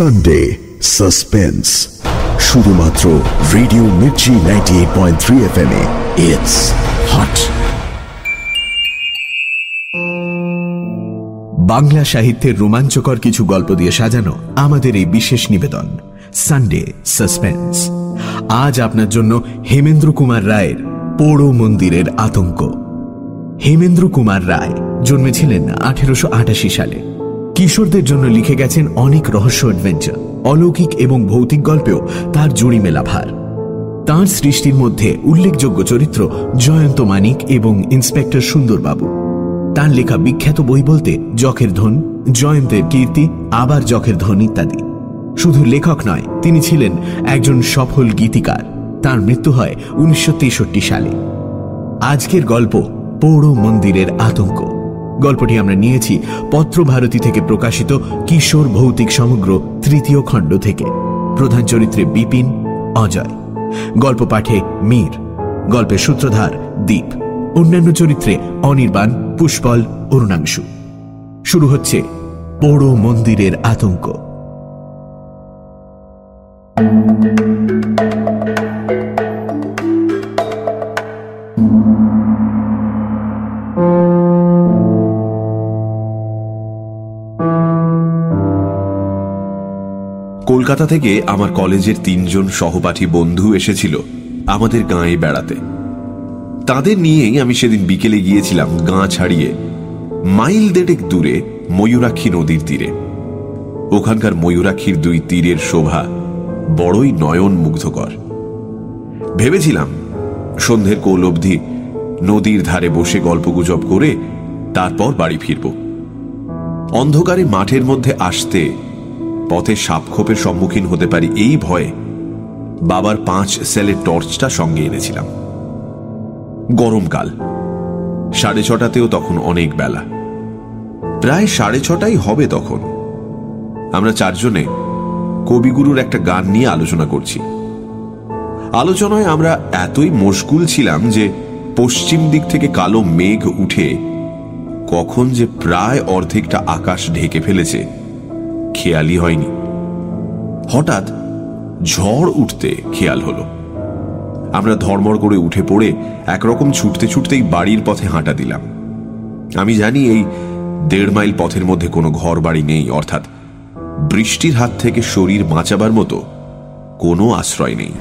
Sunday suspense শুধুমাত্র radio Mirchi ninety eight point three F M it's hot Bangla সাহিত্যের রোমাঞ্চকর কিছু গল্প দিয়ে সাজানো আমাদের এই বিশেষ নিবেদন সানডে সাসপেন্স আজ আপনার জন্য হেমেন্দ্র কুমার রায়ের পোড়ো মন্দিরের আতঙ্ক। হেমেন্দ্র কুমার রায় জন্মেছিলেন আঠেরোশো আটাশি সালে। কিশোরদের জন্য লিখে গেছেন অনেক রহস্য অ্যাডভেঞ্চার অলৌকিক এবং ভৌতিক গল্পেও তার জুড়ি মেলা ভার। তাঁর সৃষ্টির মধ্যে উল্লেখযোগ্য চরিত্র জয়ন্ত মানিক এবং ইন্সপেক্টর সুন্দরবাবু। তার লেখা বিখ্যাত বই বলতে যখের ধন, জয়ন্তের কীর্তি, আবার যখের ধন ইত্যাদি। শুধু লেখক নয়, তিনি ছিলেন একজন সফল গীতিকার। তার মৃত্যু হয় উনিশশো তেষট্টি সালে। আজকের গল্প, পৌড় মন্দিরের আতঙ্ক। গল্পটি আমরা নিয়েছি পত্রভারতী থেকে প্রকাশিত কিশোর ভৌতিক সমগ্র তৃতীয় খণ্ড থেকে। প্রধান চরিত্রে বিপিন, অজয়। গল্প পাঠে মীর। গল্পের সূত্রধার দ্বীপ অন্যান্য চরিত্রে অনির্বাণ, পুষ্পল, অরুণাংশু। শুরু হচ্ছে পোড়ো মন্দিরের আতঙ্ক। কলকাতা থেকে আমার কলেজের তিনজন সহপাঠী বন্ধু এসেছিল আমাদের গাঁয়ে বেড়াতে। তাদের নিয়েই আমি সেদিন বিকেলে গিয়েছিলাম গাঁ ছাড়িয়ে, মাইল দেড়েক দূরে ময়ূরাক্ষী নদীর তীরে। ওখানকার ময়ূরাক্ষীর দুই তীরের শোভা বড়ই নয়ন মুগ্ধকর ভেবেছিলাম সন্ধ্যের কৌল অবধি নদীর ধারে বসে গল্পগুজব করে তারপর বাড়ি ফিরব। অন্ধকারে মাঠের মধ্যে আসতে পথে সাপখোপের সম্মুখীন হতে পারি এই ভয়ে বাবার পাঁচ সেলের টর্চটা সঙ্গে এনেছিলাম। গরমকাল সাড়ে ছটাতেও তখন অনেক বেলা। প্রায় সাড়ে ছটাই হবে তখন। আমরা চারজনে কবিগুরুর একটা গান নিয়ে আলোচনা করছি। আলোচনায় আমরা এতই মশগুল ছিলাম যে পশ্চিম দিক থেকে কালো মেঘ উঠে কখন যে প্রায় অর্ধেকটা আকাশ ঢেকে ফেলেছে খেয়ালই হয়নি। হঠাৎ ঝড় উঠতে খেয়াল হলো। আমরা ধর্মর করে উঠে পড়ে একরকম ছুটতে ছুটতেই বাড়ির পথে হাঁটা দিলাম। আমি জানি এই দেড় মাইল পথের মধ্যে কোনো ঘর বাড়ি নেই, অর্থাৎ বৃষ্টির হাত থেকে শরীর বাঁচাবার মতো কোনো আশ্রয় নেই।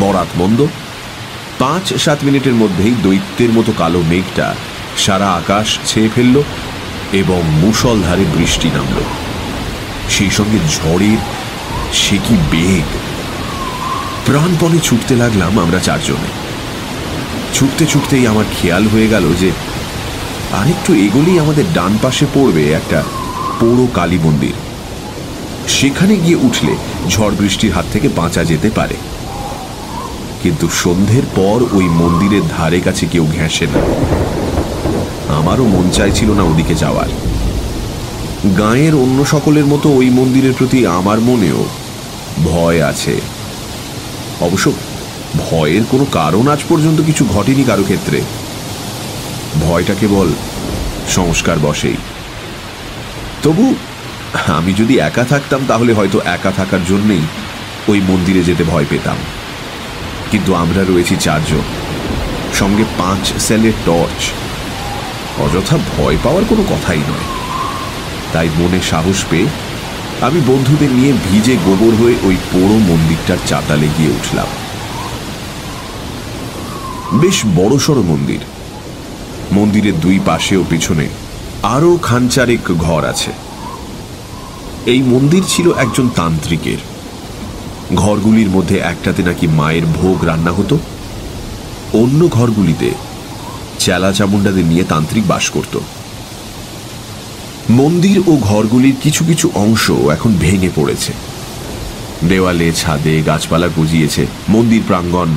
বরাত মন্দ। পাঁচ সাত মিনিটের মধ্যেই দৈত্যের মতো কালো মেঘটা সারা আকাশ ছেয়ে ফেলল এবং মুসলধারে বৃষ্টি নামল। সেই সঙ্গে ঝড়ের সে কি বেগ? প্রাণপণে ছুটতে লাগলাম আমরা চারজনে। ছুটতে ছুটতেই আমার খেয়াল হয়ে গেল যে আরেকটু এগোলেই আমাদের ডান পাশে পড়বে একটা পৌর কালী মন্দির। সেখানে গিয়ে উঠলে ঝড় বৃষ্টির হাত থেকে বাঁচা যেতে পারে। কিন্তু সন্ধ্যের পর ওই মন্দিরের ধারে কাছে কেউ ঘেঁষে না। আমারও মন চাইছিল না ওদিকে যাওয়ার। গাঁয়ের অন্য সকলের মতো ওই মন্দিরের প্রতি আমার মনেও ভয় আছে। অবশ্য ভয়ের কোনো কারণ আজ পর্যন্ত কিছু ঘটেনি কারও ক্ষেত্রে। ভয়টা কেবল সংস্কার বসেই তবু আমি যদি একা থাকতাম তাহলে হয়তো একা থাকার জন্যেই ওই মন্দিরে যেতে ভয় পেতাম। কিন্তু আমরা রয়েছি চারজন। সঙ্গে পাঁচ সেলের টর্চ। অযথা ভয় পাওয়ার কোনো কথাই নয়। তাই মনে সাহস পেয়ে আমি বন্ধুদের নিয়ে ভিজে গোবর হয়ে ওই পোড়ো মন্দিরটার চাতালে গিয়ে উঠলাম। বেশ বড়সড় মন্দির। মন্দিরের দুই পাশে ও পিছনে আরও খানচারেক ঘর আছে। এই মন্দির ছিল একজন তান্ত্রিকের। ঘরগুলির মধ্যে একটাতে নাকি মায়ের ভোগ রান্না হতো, অন্য ঘরগুলিতে চেলা চামুন্ডাদের নিয়ে তান্ত্রিক বাস করত। মন্দির ও ঘরগুলির কিছু কিছু অংশ এখন ভেঙে পড়েছে। দেওয়ালে ছাদে গাছপালা গজিয়েছে, মন্দির প্রাঙ্গণ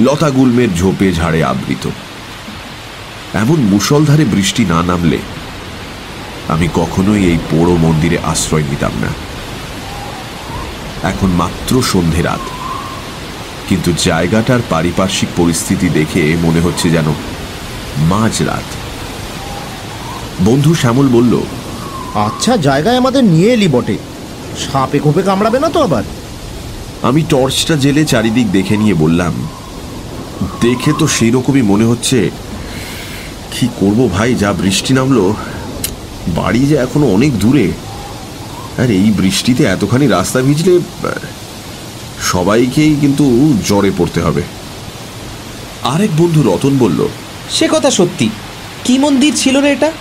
লতা গুল্মের ঝোপে ঝাড়ে আবৃত। এমন মুসলধারে বৃষ্টি না নামলে আমি কখনোই এই পোড়ো মন্দিরে আশ্রয় নিতাম না। এখন মাত্র সন্ধে রাত। কিন্তু জায়গাটার পারিপার্শ্বিক পরিস্থিতি দেখে মনে হচ্ছে যেন মাঝ রাত বন্ধু শ্যামল বলল আচ্ছা জায়গায় আমাদের নিয়ে এলি বটে। সাপে কোপে কামড়াবে না তো আবার? আমি টর্চটা জেলে চারিদিক দেখে নিয়ে বললাম দেখে তো সেই রকমই মনে হচ্ছে। কি করব ভাই যা বৃষ্টি নামলো বাড়ি যে এখনও অনেক দূরে। আর এই বৃষ্টিতে এতখানি রাস্তা ভিজলে সবাইকেই কিন্তু জ্বরে পড়তে হবে। আরেক বন্ধু রতন বলল সে কথা সত্যি। কি মন্দির ছিল রে এটা?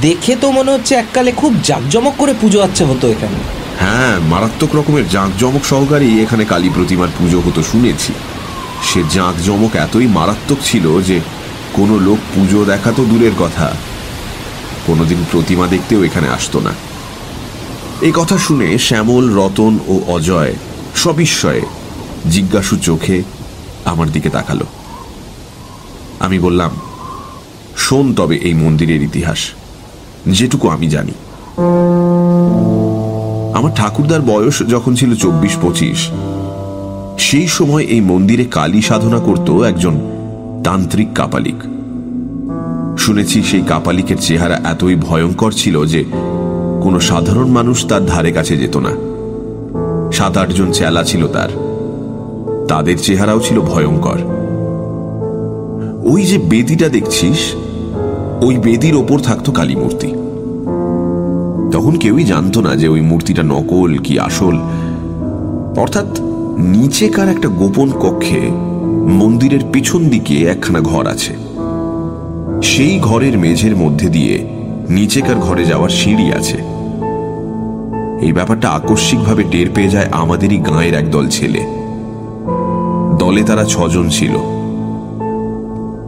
দেখে তো মনে হচ্ছে এককালে খুব জাঁকজমক করে পুজো আচ্ছে হতো এখানে। হ্যাঁ মারাত্মক রকমের জাঁকজমক সহকারেই এখানে কালী প্রতিমার পুজো হতো শুনেছি। সে জাঁকজমক এতই মারাত্মক ছিল যে কোনো লোক পুজো দেখা তো দূরের কথা। কোনোদিন প্রতিমা দেখতেও এখানে আসতো না। এই কথা শুনে শ্যামল, রতন ও অজয় সবিস্ময়ে জিজ্ঞাসু চোখে আমার দিকে তাকালো। আমি বললাম, শোন তবে এই মন্দিরের ইতিহাস, যেটুকু আমি জানি। আমার ঠাকুরদার বয়স যখন ছিল চব্বিশ পঁচিশ, সেই সময় এই মন্দিরে কালী সাধনা করত একজন তান্ত্রিক কাপালিক। শুনেছি সেই কাপালিকের চেহারা এতই ভয়ঙ্কর ছিল যে কোনো সাধারণ মানুষ তার ধারে কাছে যেত না। সাত আটজন চেলা ছিল তার। তাদের চেহারাও ছিল ভয়ঙ্কর। ওই যে বেদিটা দেখছিস, ওই বেদির ওপর থাকতো কালী মূর্তি তখন কেউই জানতো না যে ওই মূর্তিটা নকল কি আসল। অর্থাৎ নিচেকার একটা গোপন কক্ষে মন্দিরের পিছন দিকে একখানা ঘর আছে। সেই ঘরের মেঝের মধ্যে দিয়ে নিচেকার ঘরে যাওয়ার সিঁড়ি আছে। এই ব্যাপারটা আকস্মিকভাবে টের পেয়ে যায় আমাদেরই গাঁয়ের একদল ছেলে। দলে তারা ছজন ছিল।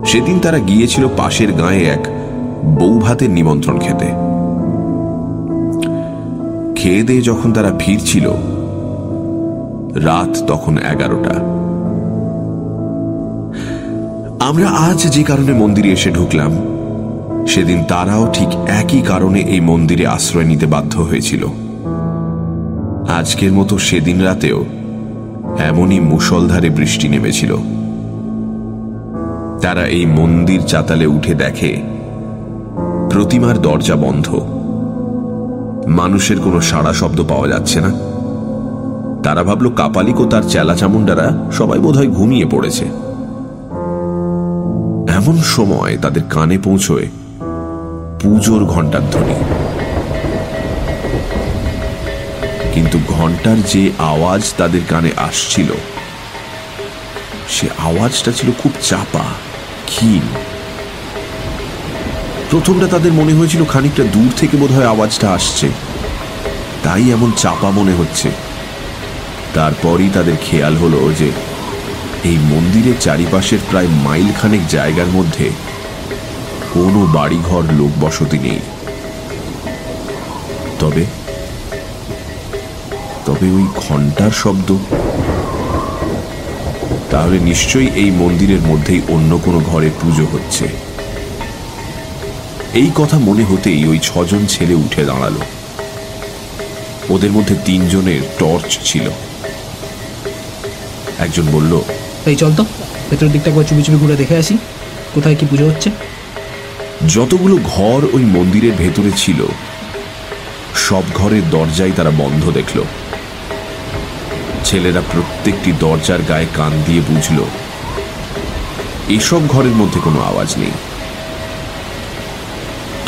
সেদিন তারা গিয়েছিল পাশের গায়ে এক বউ ভাতের নিমন্ত্রণ খেতে। খেয়ে দিয়ে যখন তারা ফিরছিল, রাত তখন এগারোটা। আমরা আজ যে কারণে মন্দিরে এসে ঢুকলাম, সেদিন তারাও ঠিক একই কারণে এই মন্দিরে আশ্রয় নিতে বাধ্য হয়েছিল। আজকের মতো সেদিন রাতেও এমনই মুসলধারে বৃষ্টি নেমেছিল। তারা এই মন্দির চাতালে উঠে দেখে। প্রতিমার দরজা বন্ধ। মানুষের কোনো সাড়া শব্দ পাওয়া যাচ্ছে না। তারা ভাবল কাপালিক ও তার চেলা চামুন্ডারা সবাই বোধহয় ঘুমিয়ে পড়েছে। এমন সময় তাদের কানে পৌঁছয় পুজোর ঘণ্টার ধ্বনি। কিন্তু ঘণ্টার যে আওয়াজ তাদের কানে আসছিল, সে আওয়াজটা ছিল খুব চাপা। ক্ষীণ। প্রথমটা তাদের মনে হয়েছিল খানিকটা দূর থেকে বোধহয় আওয়াজটা আসছে। তাই এমন চাপা মনে হচ্ছে। তারপরই তাদের খেয়াল হলো যে এই মন্দিরের চারিপাশের প্রায় মাইল খানেক জায়গার মধ্যে কোনো বাড়িঘর লোক বসতি নেই। তবে তবে ওই ঘণ্টার শব্দ তাহলে নিশ্চয়ই এই মন্দিরের মধ্যেই অন্য কোনো ঘরে পুজো হচ্ছে। এই কথা মনে হতেই ওই ছজন ছেলে উঠে দাঁড়াল। ওদের মধ্যে তিনজনের টর্চ ছিল। একজন বলল এই চল তো ভেতরের দিকটা একবার চুপি চুপি ঘুরে দেখে আসি কোথায় কি পুজো হচ্ছে? যতগুলো ঘর ওই মন্দিরের ভেতরে ছিল সব ঘরের দরজাই তারা বন্ধ দেখল। ছেলেরা প্রত্যেকটি দরজার গায়ে কান দিয়ে বুঝল, এসব ঘরের মধ্যে কোনো আওয়াজ নেই।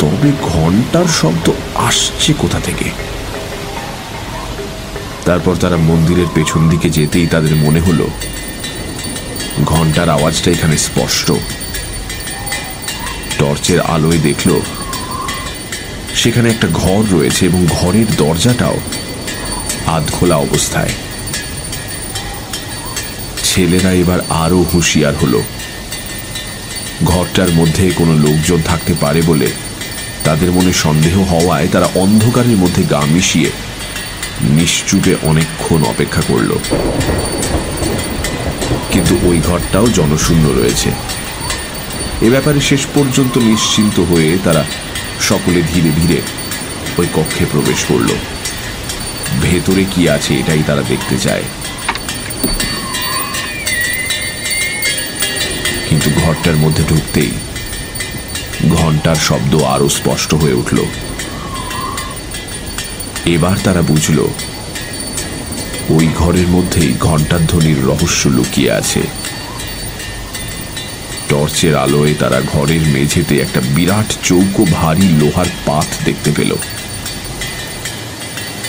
তবে ঘণ্টার শব্দ আসছে কোথা থেকে? তারপর তারা মন্দিরের পেছন দিকে যেতেই তাদের মনে হলো, ঘণ্টার আওয়াজটা এখানে স্পষ্ট। টর্চের আলোয় দেখল, সেখানে একটা ঘর রয়েছে এবং ঘরের দরজাটাও আধ খোলা অবস্থায়। ছেলেরা এবার আরও হুঁশিয়ার হলো। ঘরটার মধ্যে কোনো লোকজন থাকতে পারে বলে তাদের মনে সন্দেহ হওয়ায় তারা অন্ধকারের মধ্যে গা মিশিয়ে নিশ্চুপে অনেকক্ষণ অপেক্ষা করল। কিন্তু ওই ঘরটাও জনশূন্য রয়েছে। এ ব্যাপারে শেষ পর্যন্ত নিশ্চিন্ত হয়ে তারা সকলে ধীরে ধীরে ওই কক্ষে প্রবেশ করল। ভেতরে কি আছে এটাই তারা দেখতে চায়। কিন্তু ঘরটার মধ্যে ঢুকতেই ঘণ্টার শব্দ আরও স্পষ্ট হয়ে উঠল। এবার তারা বুঝল, ওই ঘরের মধ্যেই ঘণ্টার ধ্বনির রহস্য লুকিয়ে আছে। টর্চের আলোয় তারা ঘরের মেঝেতে একটা বিরাট চৌকো ভারী লোহার পাত দেখতে পেল।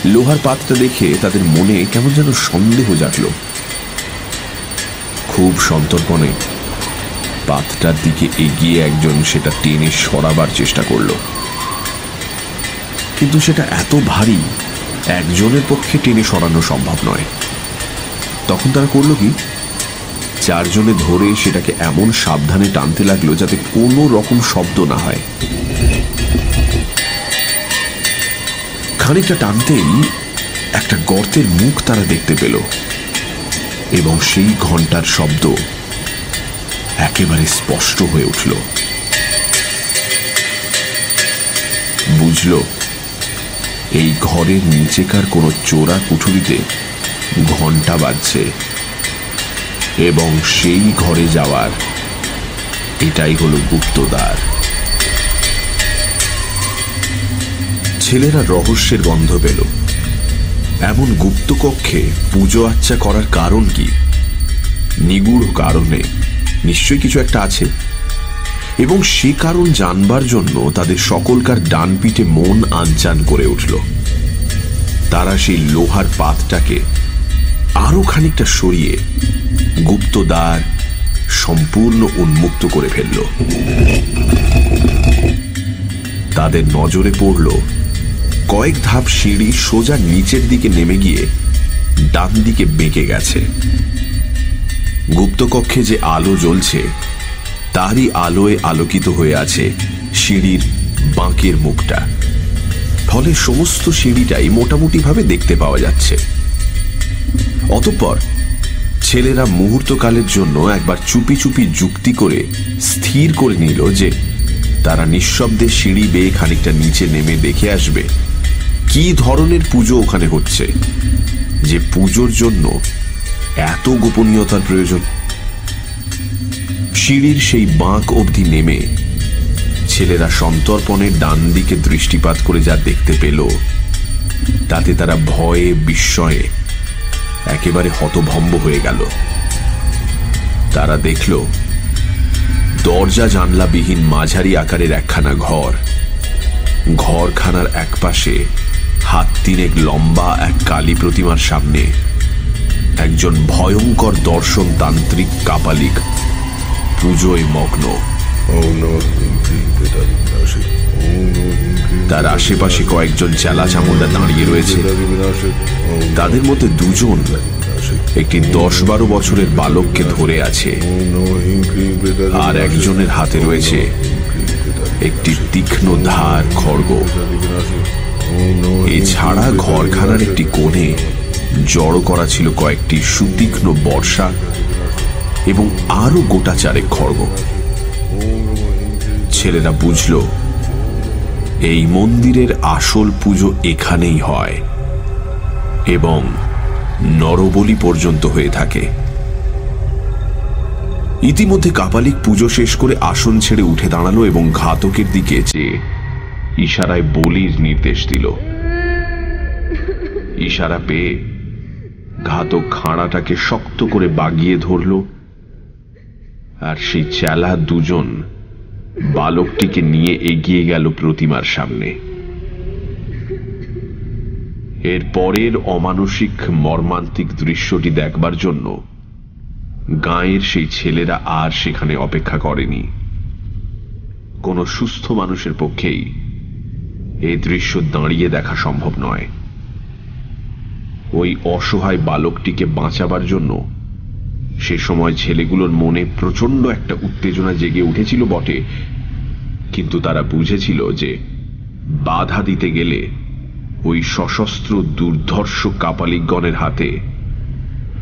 লোহার পাতটা দেখে তাদের মনে কেমন যেন সন্দেহ জাগল। খুব সন্তর্পণে পাতটার দিকে এগিয়ে একজন সেটা টেনে সরাবার চেষ্টা করল। কিন্তু সেটা এত ভারী, একজনের পক্ষে টেনে সরানো সম্ভব নয়। তখন তারা করল কি? চারজনে ধরে সেটাকে এমন সাবধানে টানতে লাগল যাতে কোনো রকম শব্দ না হয়। খানিকটা টানতেই একটা গর্তের মুখ তারা দেখতে পেল এবং সেই ঘণ্টার শব্দ একেবারে স্পষ্ট হয়ে উঠল। বুঝল, এই ঘরের নিচেকার কোনো চোরা কুঠুরিতে ঘণ্টা বাজছে এবং সেই ঘরে যাওয়ার এটাই হলো গুপ্তদ্বার। ছেলেরা রহস্যের গন্ধ পেল। এমন গুপ্ত কক্ষে পুজো আচ্চা করার কারণ কি? নিগুড় কারণে নিশ্চয়ই কিছু একটা আছে। এবং সে কারণ জানবার জন্য তাদের সকলকার ডান পিঠে মন আনচান করে উঠল। তারা সেই লোহার পাতটাকে আরও খানিকটা সরিয়ে গুপ্তদ্বার সম্পূর্ণ উন্মুক্ত করে ফেলল। তাদের নজরে পড়ল কয়েক ধাপ সিঁড়ি সোজা নিচের দিকে নেমে গিয়ে ডান দিকে বেঁকে গেছে। গুপ্তকক্ষে যে আলো জ্বলছে, তারই আলোয় আলোকিত হয়ে আছে সিঁড়ির বাঁকের মুখটা। ফলে সমস্ত সিঁড়িটাই মোটামুটিভাবে দেখতে পাওয়া যাচ্ছে। অতঃপর ছেলেরা মুহূর্তকালের জন্য একবার চুপি চুপি যুক্তি করে স্থির করে নিল যে তারা নিঃশব্দে সিঁড়ি বেয়ে খানিকটা নিচে নেমে দেখে আসবে, কি ধরনের পুজো ওখানে হচ্ছে। যে পুজোর জন্য এত গোপনীয়তার প্রয়োজন। সিঁড়ির সেই বাঁক অবধি নেমে ছেলেরা সন্তর্পণের ডান দিকে দৃষ্টিপাত করে যা দেখতে পেল, তাতে তারা ভয়ে, বিস্ময়ে একেবারে হতভম্ব হয়ে গেল। তারা দেখল, দরজা জানলাবিহীন মাঝারি আকারের একখানা ঘর। ঘরখানার একপাশে হাত তিনেক লম্বা এক কালী প্রতিমার সামনে একজন ভয়ঙ্কর দর্শন তান্ত্রিক কাপালিক। পুজোয় মগ্ন। তার আশেপাশে কয়েকজন চেলা চামুন্ডা দাঁড়িয়ে রয়েছে। তাদের মধ্যে দুজন একটি দশ বারো বছরের বালককে ধরে আছে। আর একজনের হাতে রয়েছে একটি তীক্ষ্ণ ধার খড়গ। এছাড়া ঘরখানার একটি কোণে জড়ো করা ছিল কয়েকটি সুতীক্ষ্ণ বর্ষা এবং আরও গোটা চারেক খড়গ। ছেলেরা বুঝল, এই মন্দিরের আসল পুজো এখানেই হয় এবং নরবলি পর্যন্ত হয়ে থাকে। ইতিমধ্যে কাপালিক পুজো শেষ করে আসন ছেড়ে উঠে দাঁড়াল এবং ঘাতকের দিকে চেয়ে ইশারায় বলির নির্দেশ দিল। ইশারা পেয়ে ঘাতক খাঁড়াটাকে শক্ত করে বাগিয়ে ধরল, আর সেই চেলা দুজন বালকটিকে নিয়ে এগিয়ে গেল প্রতিমার সামনে। এর পরের অমানসিক মর্মান্তিক দৃশ্যটি দেখবার জন্য গাঁয়ের সেই ছেলেরা আর সেখানে অপেক্ষা করেনি। কোনো সুস্থ মানুষের পক্ষেই এই দৃশ্য দাঁড়িয়ে দেখা সম্ভব নয়। ওই অসহায় বালকটিকে বাঁচাবার জন্য। সে সময় ছেলেগুলোর মনে প্রচণ্ড একটা উত্তেজনা জেগে উঠেছিল বটে। কিন্তু তারা বুঝেছিল যে বাধা দিতে গেলে ওই সশস্ত্র দুর্ধর্ষ কাপালিকগণের হাতে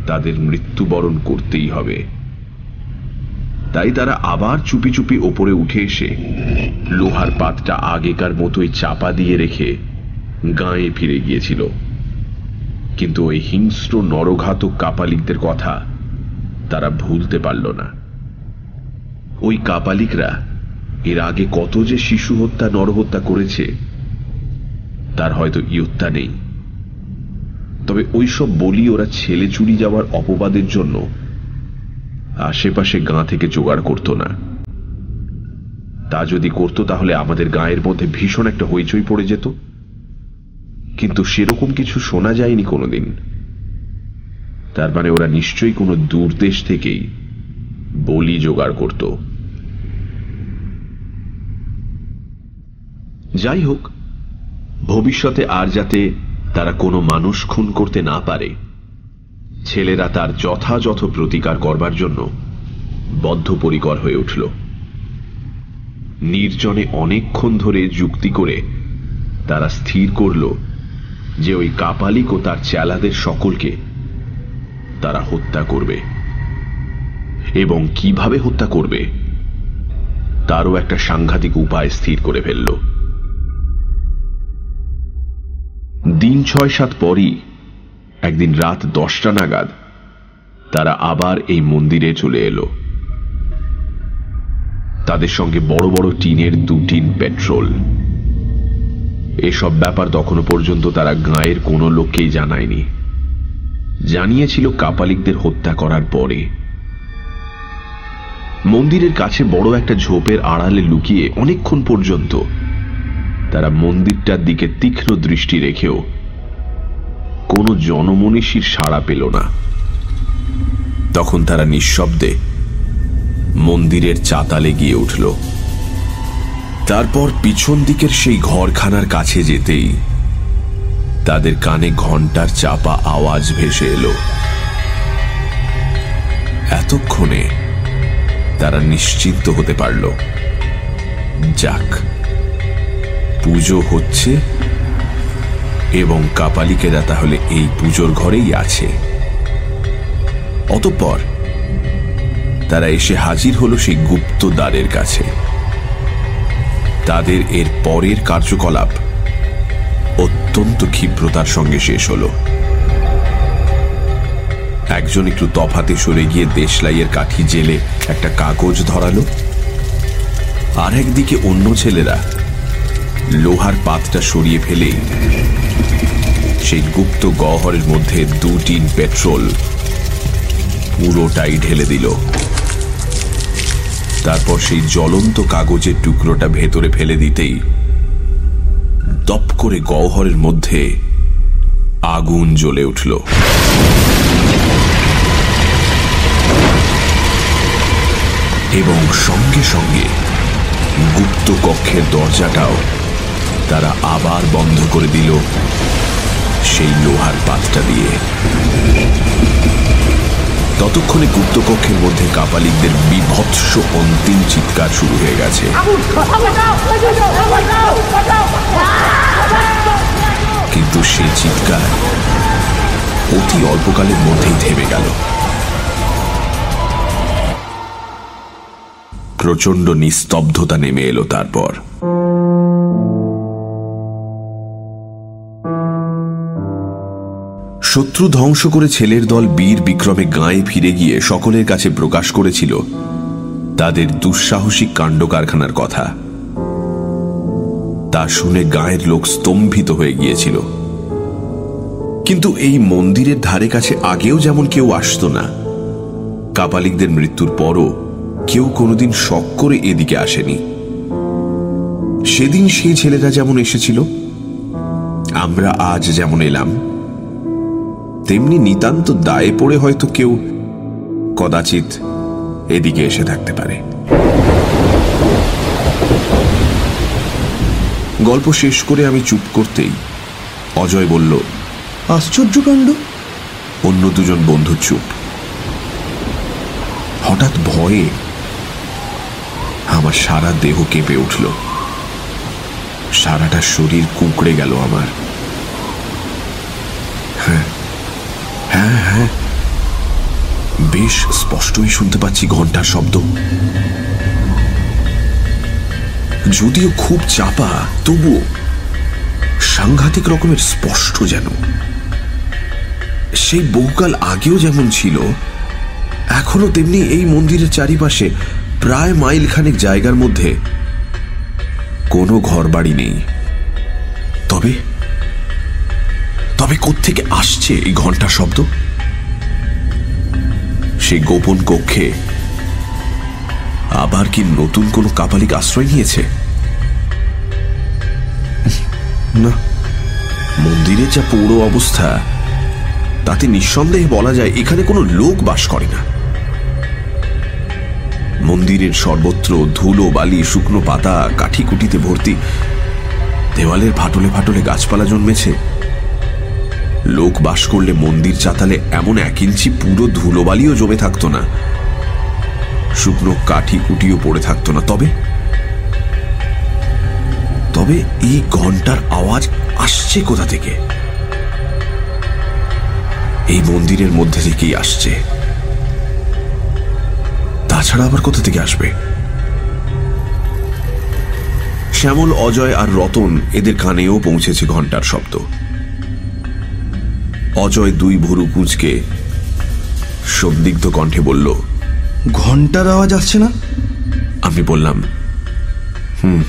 তাদের মৃত্যুবরণ করতেই হবে। তাই তারা আবার চুপি চুপি ওপরে উঠে এসে লোহার পাতটা আগেকার মতোই চাপা দিয়ে রেখে গাঁয়ে ফিরে গিয়েছিল। কিন্তু ওই হিংস্র নরঘাতক কাপালিকদের কথা তারা ভুলতে পারল না। ওই কাপালিকরা এর আগে কত যে শিশু হত্যা, নরহত্যা করেছে, তার হয়তো ইয়ত্তা নেই। তবে ওইসব বলি ওরা ছেলে চুরি যাওয়ার অপবাদের জন্য আশেপাশে গাঁ থেকে জোগাড় করত না। তা যদি করত তাহলে আমাদের গায়ের মধ্যে ভীষণ একটা হইচই পড়ে যেত। কিন্তু সেরকম কিছু শোনা যায়নি কোনোদিন। তার মানে ওরা নিশ্চয়ই কোনো দূর দেশ থেকেই বলি জোগাড় করত। যাই হোক, ভবিষ্যতে আর যাতে তারা কোনো মানুষ খুন করতে না পারে, ছেলেরা তার যথাযথ প্রতিকার করবার জন্য বদ্ধপরিকর হয়ে উঠল। নির্জনে অনেকক্ষণ ধরে যুক্তি করে তারা স্থির করল যে ওই কাপালিক ও তার চেলাদের সকলকে তারা হত্যা করবে। এবং কীভাবে হত্যা করবে, তারও একটা সাংঘাতিক উপায় স্থির করে ফেলল। দিন ছয় সাত পরই, একদিন রাত দশটা নাগাদ, তারা আবার এই মন্দিরে চলে এলো। তাদের সঙ্গে বড় বড় টিনের দু টিন পেট্রোল। এসব ব্যাপার তখনও পর্যন্ত তারা গাঁয়ের কোনো লোককেই জানায়নি। জানিয়েছিল কাপালিকদের হত্যা করার পরে। মন্দিরের কাছে বড় একটা ঝোপের আড়ালে লুকিয়ে অনেকক্ষণ পর্যন্ত তারা মন্দিরটার দিকে তীক্ষ্ণ দৃষ্টি রেখেও কোনো জনমনীষীর সাড়া পেল না। তখন তারা নিঃশব্দে মন্দিরের চাতালে গিয়ে উঠল। তারপর পিছন দিকের সেই ঘরখানার কাছে যেতেই তাদের কানে ঘণ্টার চাপা আওয়াজ ভেসে এলো। এতক্ষণে তারা নিশ্চিন্ত হতে পারল। যাক, পুজো হচ্ছে এবং কাপালিকেরা তাহলে এই পুজোর ঘরেই আছে। অতঃপর তারা এসে হাজির হলো সেই গুপ্ত দ্বারের কাছে। তাদের এর পরের কার্যকলাপ অত্যন্ত ক্ষিপ্রতার সঙ্গে শেষ হল। একজন একটু তফাতে সরে গিয়ে দেশলাইয়ের কাঠি জেলে একটা কাগজ ধরালো, আর একদিকে অন্য ছেলেরা লোহার পাতটা সরিয়ে ফেলে সেই গুপ্ত গহরের মধ্যে দু টিন পেট্রোল পুরোটাই ঢেলে দিল। তারপর সেই জ্বলন্ত কাগজের টুকরোটা ভেতরে ফেলে দিতেই দপ করে গহরের মধ্যে আগুন জ্বলে উঠল। এবং সঙ্গে সঙ্গে গুপ্ত কক্ষের দরজাটাও তারা আবার বন্ধ করে দিল সেই লোহার পাতটা দিয়ে। ততক্ষণে গুপ্তকক্ষের মধ্যে কাপালিকদের বিভৎস অন্তিম চিৎকার শুরু হয়ে গেছে। কিন্তু সে চিৎকার অতি অল্পকালের মধ্যেই থেমে গেল। প্রচণ্ড নিস্তব্ধতা নেমে এলো তারপর। শত্রু ধ্বংস করে ছেলের দল বীর বিক্রমে গাঁয়ে ফিরে গিয়ে সকলের কাছে প্রকাশ করেছিল তাদের দুঃসাহসিক কাণ্ড কারখানার কথা। তা শুনে গায়ের লোক স্তম্ভিত হয়ে গিয়েছিল। কিন্তু এই মন্দিরের ধারে কাছে আগেও যেমন কেউ আসত না, কাপালিকদের মৃত্যুর পরও কেউ কোনোদিন শখ করে এদিকে আসেনি। সেদিন সেই ছেলেরা যেমন এসেছিল, আমরা আজ যেমন এলাম তেমনি নিতান্ত দায়ে পড়ে হয়তো কেউ কদাচিৎ এদিকে এসে থাকতে পারে। গল্প শেষ করে আমি চুপ করতেই অজয় বলল আশ্চর্যকাণ্ড অন্য দুজন বন্ধু চুপ। হঠাৎ ভয়ে আমার সারা দেহ কেঁপে উঠল। সারাটা শরীর কুঁকড়ে গেল আমার হ্যাঁ হ্যাঁ হ্যাঁ বেশ স্পষ্টই শুনতে পাচ্ছি ঘণ্টার শব্দ। যদিও খুব চাপা তবুও সাংঘাতিক রকমের স্পষ্ট যেন। সেই বহুকাল আগেও যেমন ছিল এখনও তেমনি এই মন্দিরের চারিপাশে প্রায় মাইল খানেক জায়গার মধ্যে কোনো ঘর বাড়ি নেই। তবে তবে কোত্থেকে আসছে এই ঘণ্টার শব্দ? সেই গোপন কক্ষে। আবার কি নতুন কোনো কাপালিক আশ্রয় নিয়েছে? না। মন্দিরের যা পৌর অবস্থা তাতে নিঃসন্দেহে বলা যায় এখানে কোনো লোক বাস করে না। মন্দিরের সর্বত্র ধুলো বালি শুকনো পাতা কাঠি কুটিতে ভর্তি। দেওয়ালের ফাটলে ফাটলে গাছপালা জন্মেছে। লোক বাস করলে মন্দির চাতালে এমন এক ইঞ্চি পুরো ধুলোবালিও জমে থাকতো না। শুকনো কাঠি কুটিও পড়ে থাকতো না। তবে তবে এই ঘণ্টার আওয়াজ আসছে কোথা থেকে? এই মন্দিরের মধ্যে থেকেই আসছে। তাছাড়া আবার কোথা থেকে আসবে? শ্যামল, অজয় আর রতন এদের কানেও পৌঁছেছে ঘণ্টার শব্দ। অজয় দুই ভুরু কুঁচকে সন্দিগ্ধ কণ্ঠে বলল ঘণ্টার আওয়াজ আসছে না? আমি বললাম হুম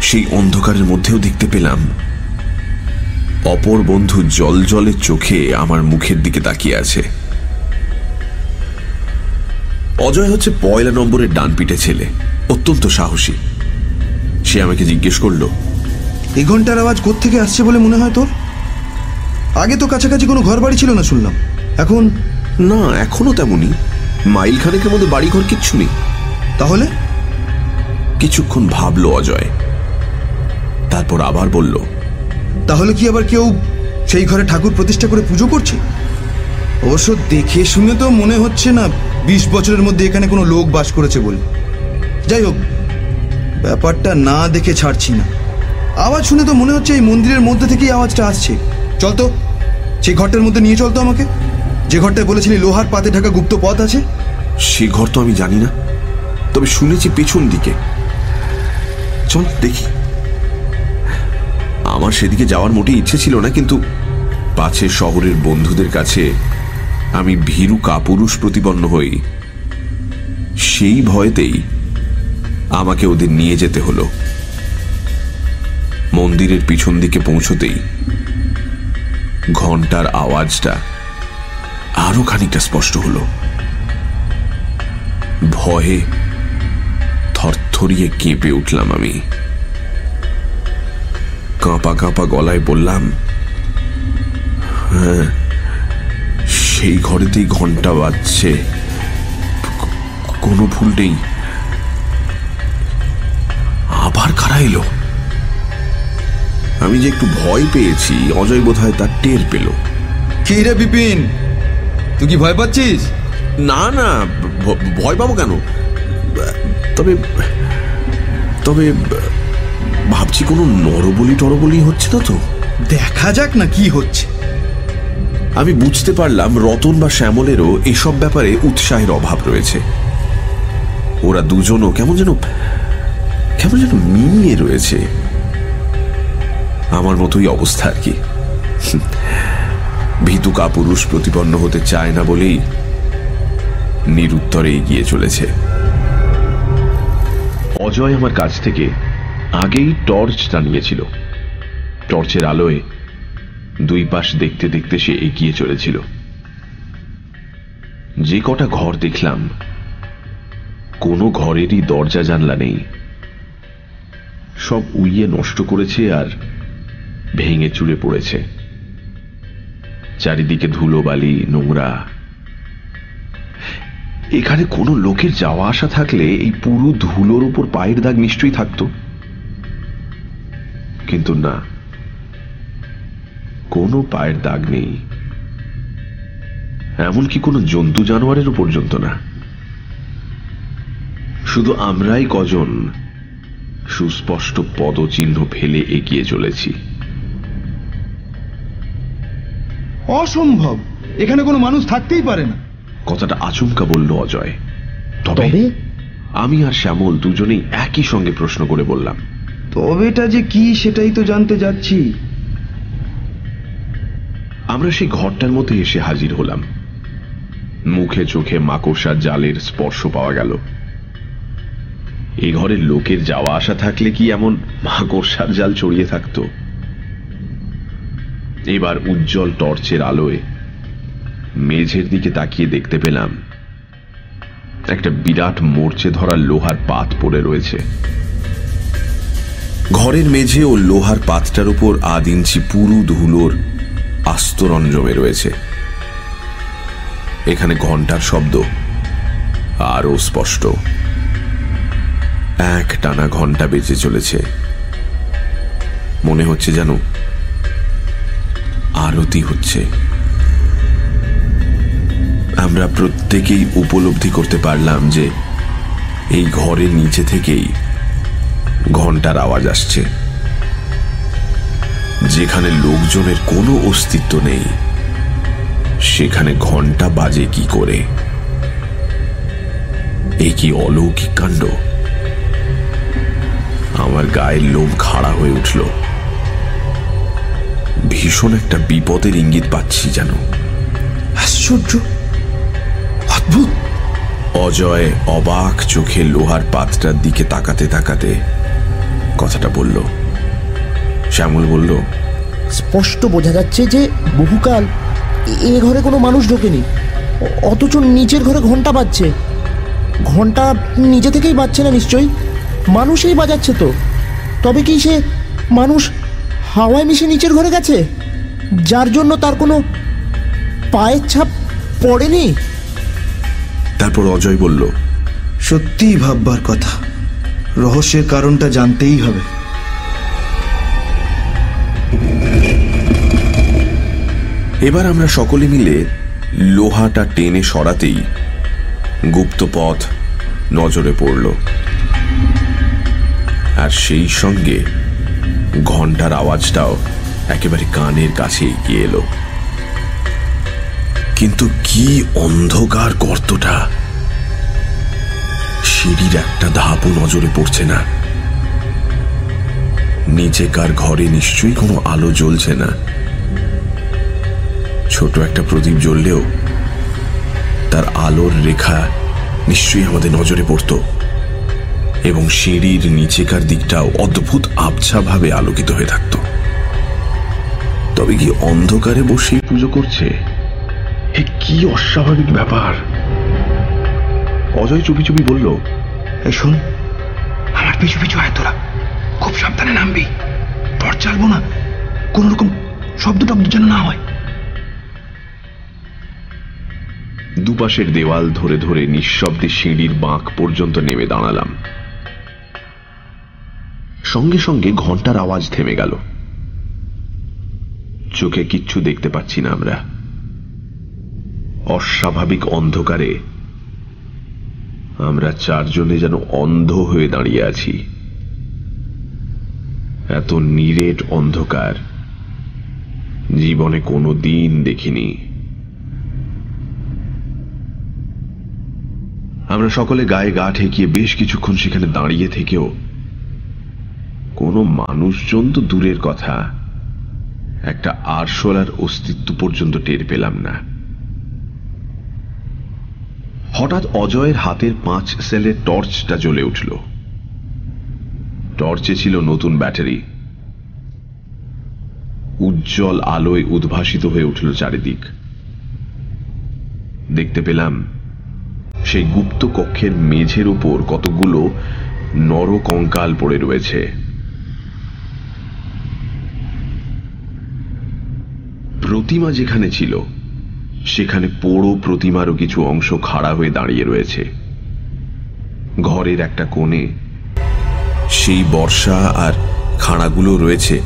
সেই অন্ধকারের মধ্যেও দেখতে পেলাম। অপর বন্ধু জল জলের চোখে আমার মুখের দিকে তাকিয়ে আছে। অজয় হচ্ছে পয়লা নম্বরের ডান পিঠে ছেলে অত্যন্ত সাহসী। সে আমাকে জিজ্ঞেস করল এই ঘণ্টার আওয়াজ কোত্থেকে আসছে বলে মনে হয় তোর? আগে তো কাছাকাছি কোনো ঘর বাড়ি ছিল না শুনলাম। এখন? না এখনও তেমনই। মাইল খানেকের মধ্যে বাড়িঘর কিচ্ছু নেই। তাহলে? কিছুক্ষণ ভাবলো অজয়। তারপর আবার বলল তাহলে কি আবার কেউ সেই ঘরে ঠাকুর প্রতিষ্ঠা করে পুজো করছে? অবশ্য দেখে শুনে তো মনে হচ্ছে না বিশ বছরের মধ্যে এখানে কোনো লোক বাস করেছে বলে। যাই হোক ব্যাপারটা না দেখে ছাড়ছি না। আওয়াজ শুনে তো মনে হচ্ছে এই মন্দিরের মধ্যে থেকেই আওয়াজটা আসছে। চল তো। সেই ঘরটার মধ্যে নিয়ে চল তো আমাকে। যে ঘরটায় বলেছিলি লোহার পাতে ঢাকা গুপ্ত পথ আছে। সে ঘর তো আমি জানি না। তবে শুনেছি পেছন দিকে। চল, দেখি। আমার সেদিকে যাওয়ার মোটেই ইচ্ছে ছিল না, কিন্তু পাছে শহরের বন্ধুদের কাছে আমি ভীরু কাপুরুষ প্রতিপন্ন হই। সেই ভয়তেই আমাকে ওদের নিয়ে যেতে হলো। মন্দিরের পিছন দিকে পৌঁছতেই ঘণ্টার আওয়াজটা আরও খানিকটা স্পষ্ট হলো। ভয়ে থরথরিয়ে কেঁপে উঠলাম আমি। কাঁপা কাঁপা গলায় বললাম হ্যাঁ সেই ঘরেতেই ঘণ্টা বাজছে। কোনো ভুল নেই। আবার কারা এলো? আমি যে একটু ভয় পেয়েছি অজয় বোধহয় তার টের পেল। কি রে বিপিন? তুই কি ভয় পাচ্ছিস? না না ভয় পাবো কেন? তবে তবে ভাবছি কোনো নরবলি টরবলি হচ্ছে না তো? দেখা যাক না কি হচ্ছে। আমি বুঝতে পারলাম রতন বা শ্যামলেরও এসব ব্যাপারে উৎসাহের অভাব রয়েছে। ওরা দুজনও কেমন যেন কেমন যেন মিলিয়ে রয়েছে। আমার মতোই অবস্থা আর কি। ভীতু কাপুরুষ প্রতিপন্ন হতে চায় না বলেই নিরুত্তরে এগিয়ে চলেছে। অজয় আমার কাছ থেকে আগেই টর্চ টানিয়েছিল। টর্চের আলোয় দুই পাশ দেখতে দেখতে সে এগিয়ে চলেছিল। যে কটা ঘর দেখলাম, কোনো ঘরেরই দরজা জানলা নেই। সব উইয়ে নষ্ট করেছে আর ভেঙে চুরে পড়েছে। চারিদিকে ধুলোবালি, নোংরা। এখানে কোনো লোকের যাওয়া আসা থাকলে এই পুরো ধুলোর উপর পায়ের দাগ নিশ্চয়ই থাকতো। কিন্তু না, কোনো পায়ের দাগ নেই। এমনকি কোনো জন্তু জানোয়ারেরও পর্যন্ত না। শুধু আমরাই কজন সুস্পষ্ট পদচিহ্ন ফেলে এগিয়ে চলেছি। অসম্ভব। এখানে কোনো মানুষ থাকতেই পারে না। কথাটা আচমকা বলল অজয়। তবে আমি আর শ্যামল দুজনেই একই সঙ্গে প্রশ্ন করে বললাম। তবেটা যে কি সেটাই তো জানতে যাচ্ছি। আমরা সেই ঘরটার মধ্যে এসে হাজির হলাম। মুখে চোখে মাকড়সার জালের স্পর্শ পাওয়া গেল। এ ঘরের লোকের যাওয়া আসা থাকলে কি এমন মাকড়সার জাল ছড়িয়ে থাকত? এবার উজ্জ্বল টর্চের আলোয় মেঝের দিকে তাকিয়ে দেখতে পেলাম একটা বিরাট মোর্চে ধরা লোহার পাত পড়ে রয়েছে। ঘরের মেঝে ও লোহার পাতটার উপর আধ ইঞ্চি পুরু ধুলোর আস্তরণ জমে রয়েছে। এখানে ঘণ্টার শব্দ আরও স্পষ্ট। এক টানা ঘণ্টা বেজে চলেছে। মনে হচ্ছে যেন আরতি হচ্ছে। আমরা প্রত্যেকেই উপলব্ধি করতে পারলাম যে এই ঘরের নিচে থেকেই ঘণ্টার আওয়াজ আসছে। যেখানে লোকজনের কোনো অস্তিত্ব নেই, সেখানে ঘণ্টা বাজে কি করে? এই কি অলৌকিক কাণ্ড? আমার গায়ের লোম খাড়া হয়ে উঠল। ভীষণ একটা বিপদের ইঙ্গিত পাচ্ছি যেন। আশ্চর্য। অদ্ভুত। অজয় অবাক চোখে লোহার পাতটার দিকে তাকাতে তাকাতে কথাটা বলল। শ্যামল বলল স্পষ্ট বোঝা যাচ্ছে যে বহুকাল এ- ঘরে কোনো মানুষ ঢোকেনি। অথচ নিচের ঘরে ঘণ্টা বাজছে। ঘণ্টা নিজে থেকেই বাজছে না নিশ্চয়ই? মানুষই বাজাচ্ছে তো। তবে কি সে মানুষ হাওয়ায় মিশে নিচের ঘরে গেছে। যার জন্য তার কোনো পায়ের ছাপ পড়েনি? তারপর অজয় বলল সত্যিই ভাববার কথা। রহস্যের কারণটা জানতেই হবে। এবার আমরা সকলে মিলে লোহাটা টেনে সরাতেই গুপ্ত পথ নজরে পড়ল। আর সেই সঙ্গে ঘণ্টার আওয়াজটাও একেবারে কানের কাছে এগিয়ে এলো। কিন্তু কি অন্ধকার গর্তটা? সিঁড়ির একটা ধাপও নজরে পড়ছে না। নিচেকার ঘরে নিশ্চয়ই কোনো আলো জ্বলছে না। ছোট একটা প্রদীপ জ্বললেও তার আলোর রেখা নিশ্চয়ই আমাদের নজরে পড়ত। এবং সিঁড়ির নিচেকার দিকটাও অদ্ভুত আবছাভাবে আলোকিত হয়ে থাকত। তবে কি অন্ধকারে বসেই পুজো করছে? এ কি অস্বাভাবিক ব্যাপার। অজয় চুপি চুপি বলল এই শোন আমার পিছু পিছু আয় তোরা। খুব সাবধানে নামবি। টর্চ চালবো না। কোন রকম শব্দ টব্দ যেন না হয়। দুপাশের দেওয়াল ধরে ধরে নিঃশব্দে সিঁড়ির বাঁক পর্যন্ত নেমে দাঁড়ালাম। সঙ্গে সঙ্গে ঘণ্টার আওয়াজ থেমে গেল। চোখে কিচ্ছু দেখতে পাচ্ছি না আমরা। অস্বাভাবিক অন্ধকারে আমরা চারজনে যেন অন্ধ হয়ে দাঁড়িয়ে আছি। এত নিরেট অন্ধকার, জীবনে কোনো দিন দেখিনি। আমরা সকলে গায়ে গা ঠেকিয়ে বেশ কিছুক্ষণ সেখানে দাঁড়িয়ে থেকেও কোনো মানুষজন তো দূরের কথা। একটা আরশোলার অস্তিত্ব পর্যন্ত টের পেলাম না। হঠাৎ অজয়ের হাতের পাঁচ সেলের টর্চটা জ্বলে উঠল। টর্চে ছিল নতুন ব্যাটারি। উজ্জ্বল আলোয় উদ্ভাসিত হয়ে উঠল চারিদিক। দেখতে পেলাম, সেই গুপ্ত কক্ষের মেঝের উপর কতগুলো নরকঙ্কাল পড়ে রয়েছে। প্রতিমা যেখানে ছিল, সেখানে পোড়ো প্রতিমারও কিছু অংশ খাড়া হয়ে দাঁড়িয়ে রয়েছে। ঘরের একটা কোণে সেই বর্ষা আর খাঁড়াগুলো রয়েছে,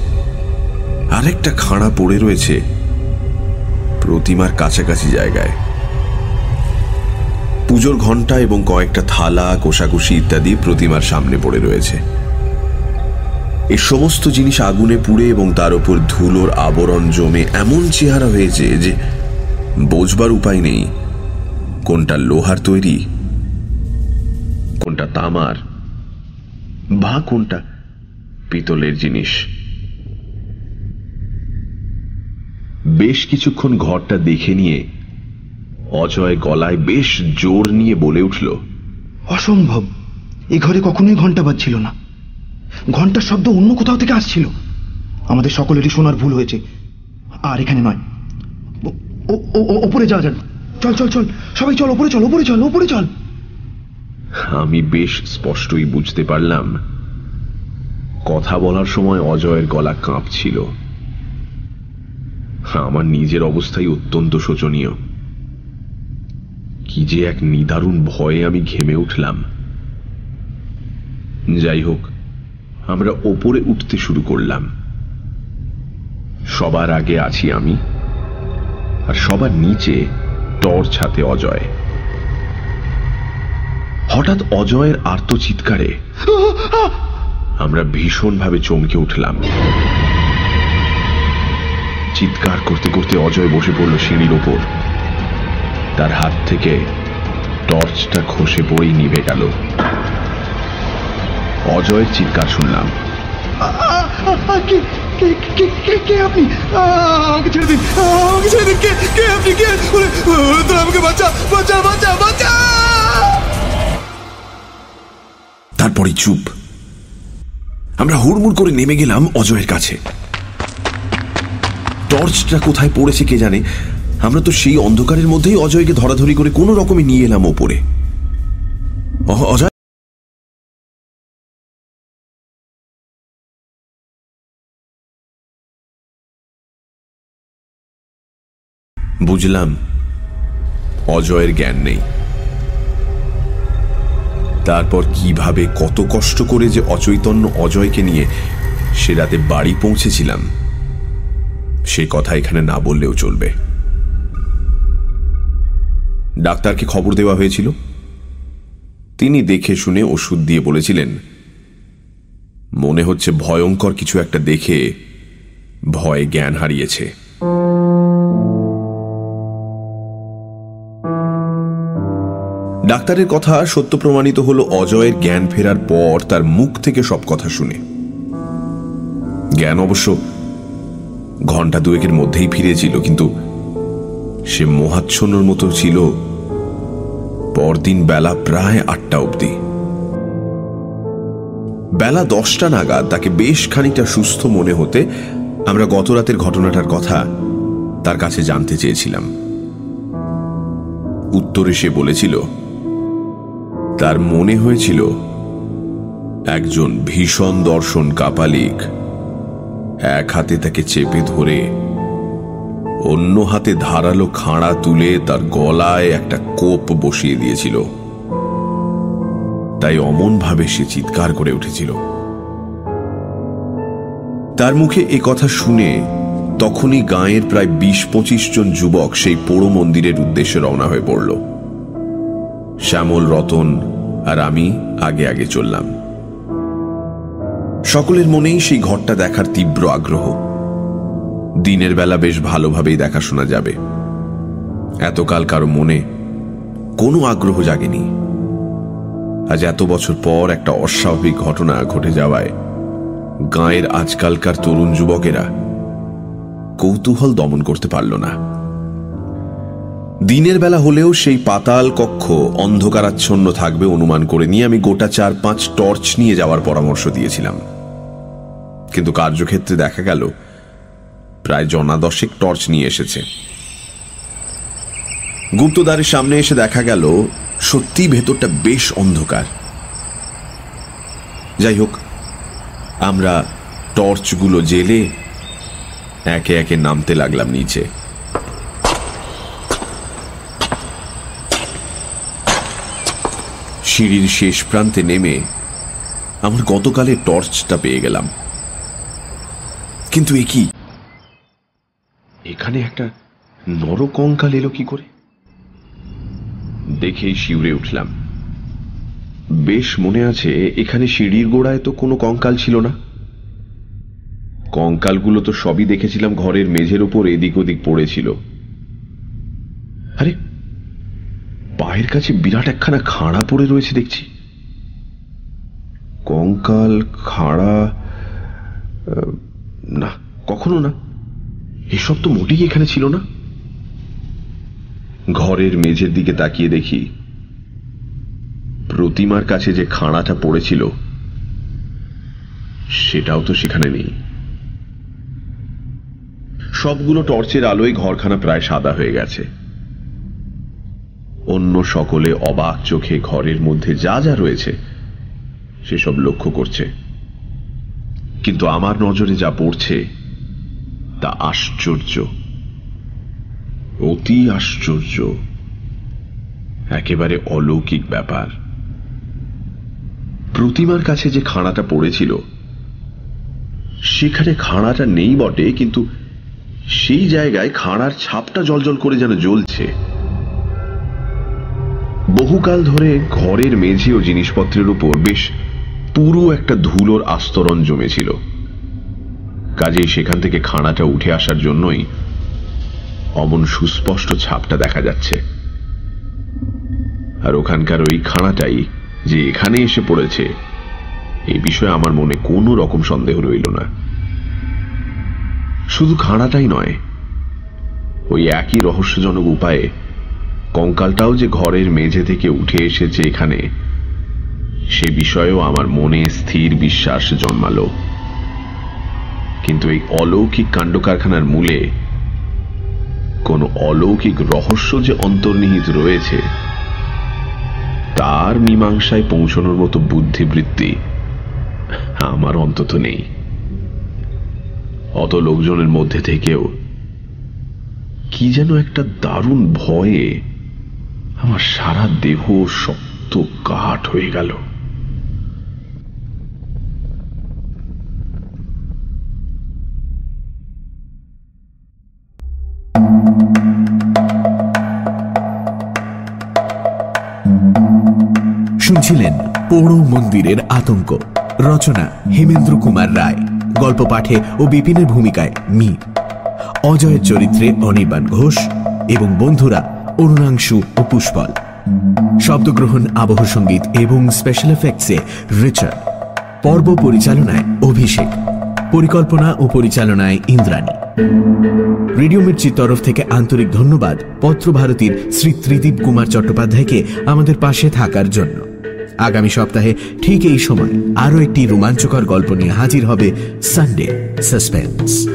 আরেকটা খাঁড়া পড়ে রয়েছে প্রতিমার কাছাকাছি জায়গায়। পুজোর ঘণ্টা এবং কয়েকটা থালা, কোষাকুষি ইত্যাদি প্রতিমার সামনে পড়ে রয়েছে। এই সমস্ত জিনিস আগুনে পুড়ে এবং তার উপর ধুলোর আবরণ জমে এমন চেহারা হয়েছে যে বোঝবার উপায় নেই। কোনটা লোহার তৈরি, কোনটা তামার, বা কোনটা পিতলের জিনিস। বেশ কিছুক্ষণ ঘরটা দেখে নিয়ে অজয় গলায় বেশ জোর নিয়ে বলে উঠল, অসম্ভব। এ ঘরে কখনোই ঘণ্টা বাজছিল না। ঘণ্টার শব্দ অন্য কোথাও থেকে আসছিল। আমাদের সকলেরই শোনার ভুল হয়েছে। আর এখানে নয়। ওপরে যাওয়া যান চল চল চল। সবাই চল, ওপরে চল ওপরে চল ওপরে চল। আমি বেশ স্পষ্টই বুঝতে পারলাম। কথা বলার সময় অজয়ের গলা কাঁপছিল। আমার নিজের অবস্থাই অত্যন্ত শোচনীয়। কি যে এক নিদারুণ ভয়ে আমি ঘেমে উঠলাম। যাই হোক আমরা ওপরে উঠতে শুরু করলাম। সবার আগে আছি আমি, আর সবার নিচে টর্চ হাতে অজয়। হঠাৎ অজয়ের আর্ত চিৎকারে আমরা ভীষণভাবে চমকে উঠলাম। চিৎকার করতে করতে অজয় বসে পড়ল সিঁড়ির ওপর। তার হাত থেকে টর্চটা খসে পড়েই নিভে গেল। অজয়ের চিৎকার শুনলাম। কে কে কে কে কে আপনি? আমাকে ছেড়ে দিন আমাকে ছেড়ে দিন কে কে আপনি কে? তোরা আমাকে বাঁচা বাঁচা বাঁচা বাঁচা! তারপরে চুপ। আমরা হুড়মুড় করে নেমে গেলাম অজয়ের কাছে। টর্চটা কোথায় পড়েছে কে জানে? আমরা তো সেই অন্ধকারের মধ্যেই অজয়কে ধরাধরি করে কোনো রকমে নিয়ে এলাম ওপরে। অজয়? বুঝলাম, অজয়ের জ্ঞান নেই। তারপর কীভাবে কত কষ্ট করে যে অচৈতন্য অজয়কে নিয়ে সে রাতে বাড়ি পৌঁছেছিলাম, সে কথা এখানে না বললেও চলবে। ডাক্তারকে খবর দেওয়া হয়েছিল। তিনি দেখে শুনে ওষুধ দিয়ে বলেছিলেন, মনে হচ্ছে ভয়ঙ্কর কিছু একটা দেখে ভয় জ্ঞান হারিয়েছে। ডাক্তারের কথা সত্য প্রমাণিত হলো অজয়ের জ্ঞান ফেরার পর তার মুখ থেকে সব কথা শুনে। জ্ঞান অবশ্য ঘণ্টা দুয়েকের মধ্যেই ফিরেছিল, কিন্তু সে মোহাচ্ছন্নর মতো ছিল পরদিন বেলা প্রায় আটটা অবধি। বেলা দশটা নাগাদ তাকে বেশ খানিকটা সুস্থ মনে হতে আমরা গত রাতের ঘটনাটার কথা তার কাছে জানতে চেয়েছিলাম। উত্তরে সে বলেছিল তার মনে হয়েছিল, একজন ভীষণ দর্শন কাপালিক। এক হাতে তাকে চেপে ধরে, অন্য হাতে ধারালো খাঁড়া তুলে তার গলায় একটা কোপ বসিয়ে দিয়েছিল। তাই অমন ভাবে সে চিৎকার করে উঠেছিল। তার মুখে এ কথা শুনে তখনই গাঁয়ের প্রায় বিশ পঁচিশ জন যুবক সেই পোড়ো মন্দিরের উদ্দেশ্যে রওনা হয়ে পড়ল। শ্যামল, রতন আর আমি আগে আগে চললাম। সকলের মনেই সেই ঘরটা দেখার তীব্র আগ্রহ। দিনের বেলা বেশ ভালোভাবেই দেখাশোনা যাবে। এতকাল কারও মনে কোনো আগ্রহ জাগেনি। আজ এত বছর পর একটা অস্বাভাবিক ঘটনা ঘটে যাওয়ায় গাঁয়ের আজকালকার তরুণ যুবকেরা কৌতূহল দমন করতে পারল না। দিনের বেলা হলেও সেই পাতাল কক্ষ অন্ধকারাচ্ছন্ন থাকবে অনুমান করে নিয়ে আমি গোটা চার পাঁচ টর্চ নিয়ে যাওয়ার পরামর্শ দিয়েছিলাম। কিন্তু কার্যক্ষেত্রে দেখা গেল, প্রায় জনা দশেক টর্চ নিয়ে এসেছে। গুপ্তদ্বারের সামনে এসে দেখা গেল সত্যি ভেতরটা বেশ অন্ধকার। যাই হোক, আমরা টর্চগুলো জেলে একে একে নামতে লাগলাম নিচে। সিঁড়ির শেষ প্রান্তে নেমে আমার গতকালের টর্চটা পেয়ে গেলাম। কিন্তু এ কি? এখানে একটা নরকঙ্কাল এলো কি করে? দেখেই শিউরে উঠলাম। বেশ মনে আছে, এখানে সিঁড়ির গোড়ায় তো কোনো কঙ্কাল ছিল না। কঙ্কালগুলো তো সবই দেখেছিলাম ঘরের মেঝের উপর এদিক ওদিক পড়েছিল। আরে পায়ের কাছে বিরাট একখানা খাড়া পড়ে রয়েছে দেখছি। কঙ্কাল, খাড়া না, কখনো না। এসব তো মোটেই এখানে ছিল না। ঘরের মেঝের দিকে তাকিয়ে দেখি, প্রতিমার কাছে যে খাঁড়াটা পড়েছিল, সেটাও তো সেখানে নেই। সবগুলো টর্চের আলোয় ঘরখানা প্রায় সাদা হয়ে গেছে। অন্য সকলে অবাক চোখে ঘরের মধ্যে যা যা রয়েছে, সেসব লক্ষ্য করছে। কিন্তু আমার নজরে যা পড়ছে, তা আশ্চর্য। অতি আশ্চর্য। একেবারে অলৌকিক ব্যাপার। প্রতিমার কাছে যে খাঁড়াটা পড়েছিল, সেখানে খাঁড়াটা নেই বটে, কিন্তু সেই জায়গায় খাঁড়ার ছাপটা জলজল করে যেন জ্বলছে। বহুকাল ধরে ঘরের মেঝে ও জিনিসপত্রের উপর বেশ পুরো একটা ধুলোর আস্তরণ জমেছিল। কাজেই সেখান থেকে খাঁড়াটা উঠে আসার জন্যই অমন সুস্পষ্ট ছাপটা দেখা যাচ্ছে। আর ওখানকার ওই খাঁড়াটাই যে এখানে এসে পড়েছে, এই বিষয়ে আমার মনে কোনো রকম সন্দেহ রইল না। শুধু খাঁড়াটাই নয়, ওই একই রহস্যজনক উপায়ে কঙ্কালটাও যে ঘরের মেঝে থেকে উঠে এসেছে এখানে, সে বিষয়েও আমার মনে স্থির বিশ্বাস জন্মালো। কিন্তু এই অলৌকিক কাণ্ড কারখানার মূলে কোন অলৌকিক রহস্য যে অন্তর্নিহিত রয়েছে, তার মীমাংসায় পৌঁছানোর মতো বুদ্ধিবৃত্তি আমার অন্তত নেই। অত লোকজনের মধ্যে থেকেও কি যেন একটা দারুণ ভয়ে আমার সারা দেহ শক্ত কাঠ হয়ে গেল। শুনছিলেন পোড়ো মন্দিরের আতঙ্ক। রচনা হেমেন্দ্র কুমার রায়। গল্প পাঠে ও বিপিনের ভূমিকায় মি। অজয়ের চরিত্রে অনির্বাণ ঘোষ এবং বন্ধুরা অরুণাংশু ও পুষ্পল। শব্দগ্রহণ, আবহ সংগীত এবং স্পেশাল এফেক্টসে রিচার্ড। পর্ব পরিচালনায় অভিষেক। পরিকল্পনা ও পরিচালনায় ইন্দ্রাণী। রেডিও মির্চির তরফ থেকে আন্তরিক ধন্যবাদ পত্রভারতীর শ্রী ত্রিদীপ কুমার চট্টোপাধ্যায়কে আমাদের পাশে থাকার জন্য। আগামী সপ্তাহে ঠিক এই সময় আরও একটি রোমাঞ্চকর গল্প নিয়ে হাজির হবে সানডে সাসপেন্স